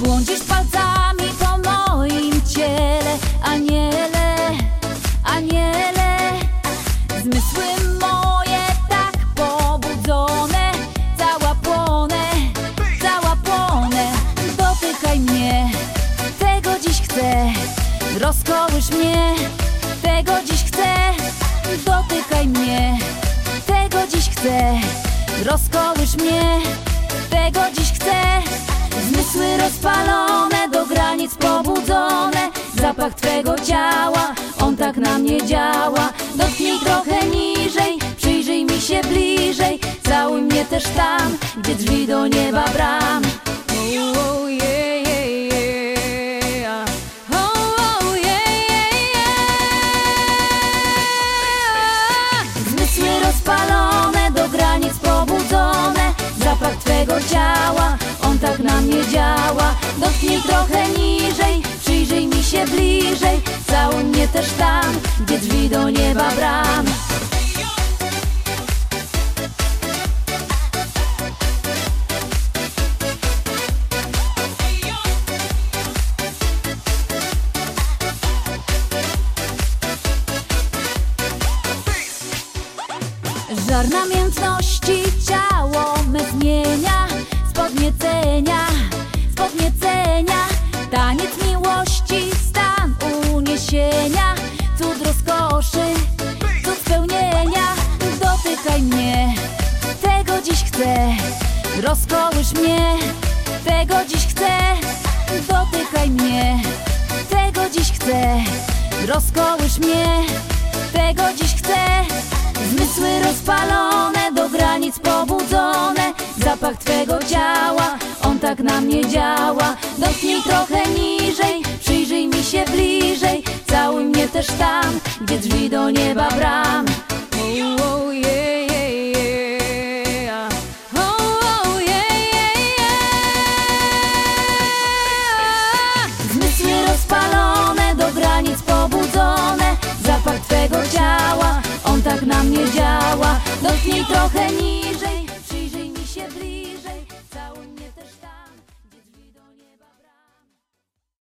Błądzisz palcami po moim ciele Aniele, aniele. Zmysły moje tak pobudzone Cała płonę, Dotykaj mnie, tego dziś chcę. Rozkołysz mnie, tego dziś chcę. Dotykaj mnie, tego dziś chcę. Rozkołysz mnie, tego dziś chcę Zmysły rozpalone, do granic pobudzone. Zapach twego ciała, on tak na mnie działa. Dotknij trochę niżej, przyjrzyj mi się bliżej. Całuj mnie też tam, gdzie drzwi do nieba bram Trochę niżej, przyjrzyj mi się bliżej Całuj mnie też tam, gdzie drzwi do nieba bram. Żar namiętności ciało me zmienia z podniecenia dziś chcę. Rozkołysz mnie, tego dziś chcę. Dotykaj mnie, tego dziś chcę. Rozkołysz mnie, tego dziś chcę. Zmysły rozpalone, do granic pobudzone. Zapach twego ciała, on tak na mnie działa. Dotknij trochę niżej, przyjrzyj mi się bliżej. Całuj mnie też tam, gdzie drzwi do nieba bram